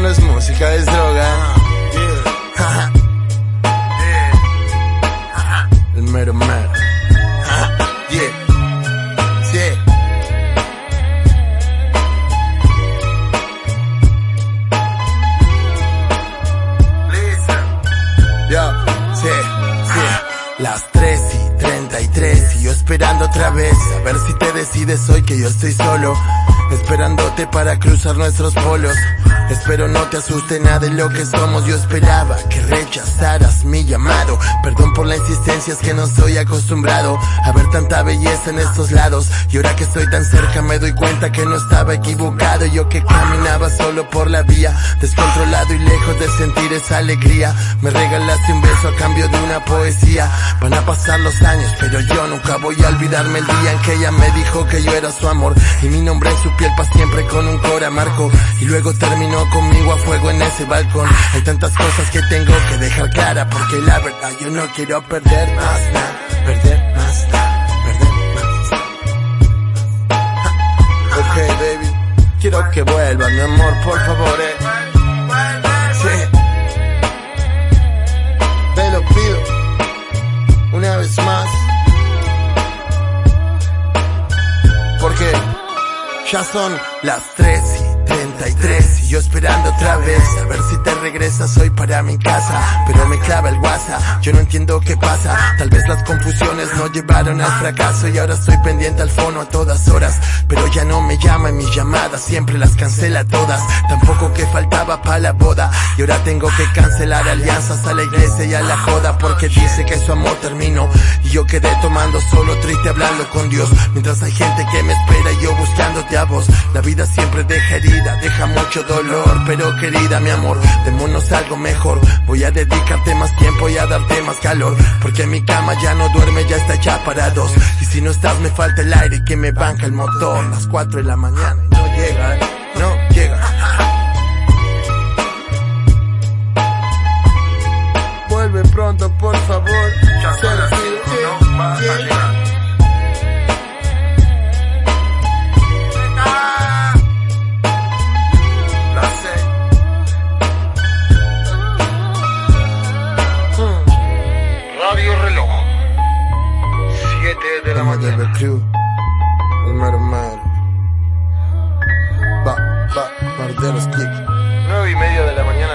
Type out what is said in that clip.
no es música, es droga. El mero mero. Yeah. Las 3 y 33 y yo esperando otra vez a ver si te decides hoy que yo estoy solo. Esperándote para cruzar nuestros polos. Espero no te asuste nada de lo que somos. Yo esperaba que rechazaras mi llamado. Perdón por la insistencia, es que no soy acostumbrado a ver tanta belleza en estos lados. Y ahora que estoy tan cerca me doy cuenta que no estaba equivocado. Yo que caminaba solo por la vía, descontrolado y lejos de sentir esa alegría. Me regalaste un beso a cambio de una poesía. Van a pasar los años, pero yo nunca voy a olvidarme el día en que ella me dijo que yo era su amor. Y mi nombre en su piel para siempre con un cora marco. Y luego terminó conmigo a fuego en ese balcón. Hay tantas cosas que tengo que dejar clara porque la verdad yo no quiero perder más nada, perder más nada, perder más. Ok, baby, quiero que vuelva, mi amor, por favor, eh. Sí. Te lo pido, una vez más. Porque ya son las tres y 33 y yo esperando otra vez. A ver si te regresas hoy para mi casa pero me clava el WhatsApp yo no entiendo qué pasa. Tal vez las confusiones no llevaron al fracaso y ahora estoy pendiente al fono a todas horas. Pero ya no me llama en mis llamadas siempre las cancela todas. Tampoco que faltaba para la boda y ahora tengo que cancelar alianzas a la iglesia y a la joda porque dice que su amor terminó. Y yo quedé tomando solo triste hablando con Dios. Mientras hay gente que me espera y yo buscándote a vos. La vida siempre deja herida deja mucho dolor, pero querida mi amor, démonos algo mejor. Voy a dedicarte más tiempo y a darte más calor, porque mi cama ya no duerme, ya está hecha para dos. Y si no estás me falta el aire que me banca el motor. Las 4 de la mañana y no llega, no llega. Vuelve pronto, por favor. crew. Va, va, 9 y media de la mañana.